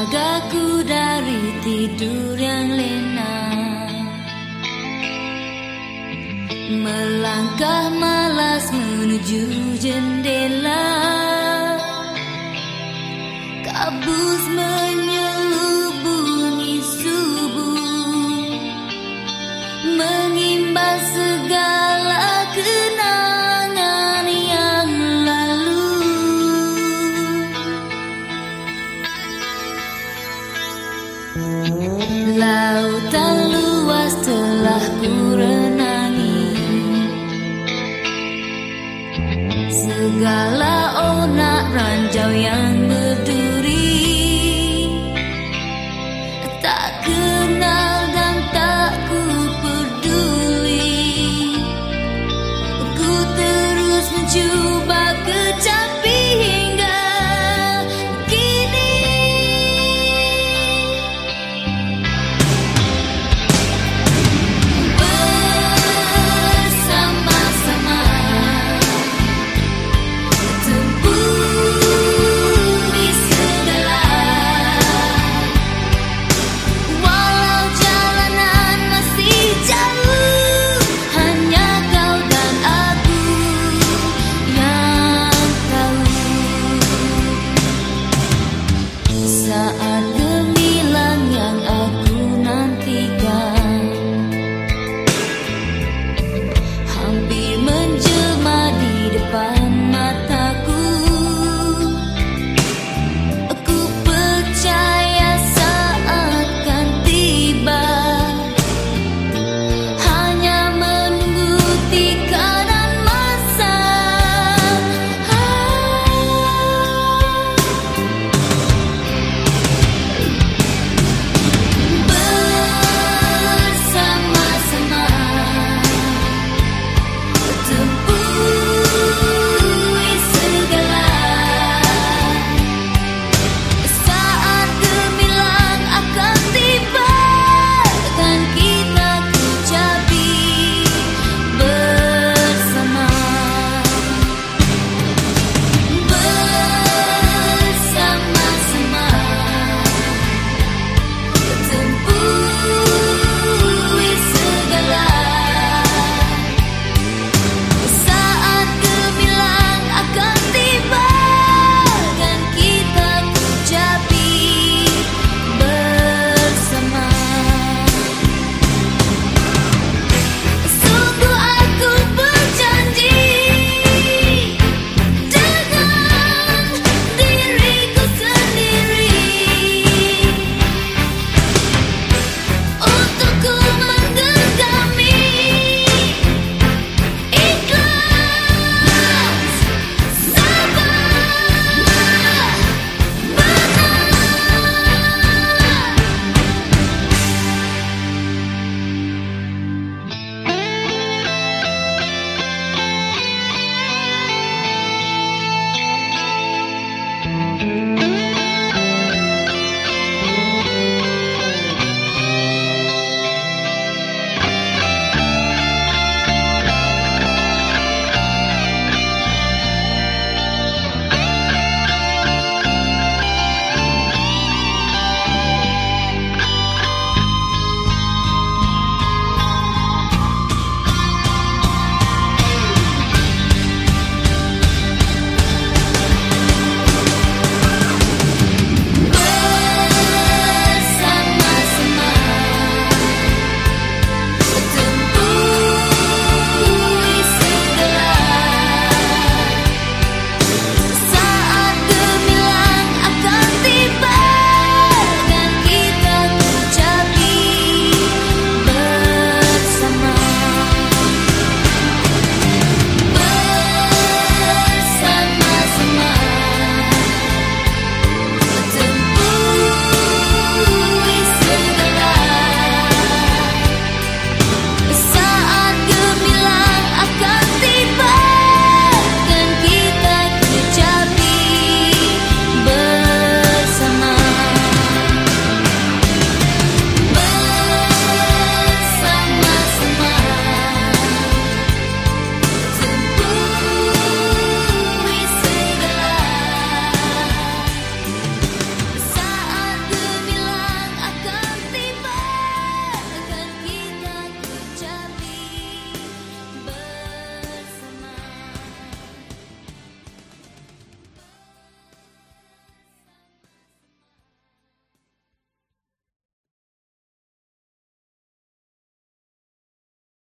menjagaku dari tidur yang lena. Melangkah malas menuju jendela. Kabus menyebabkan telah kurang segala onak ranjau yang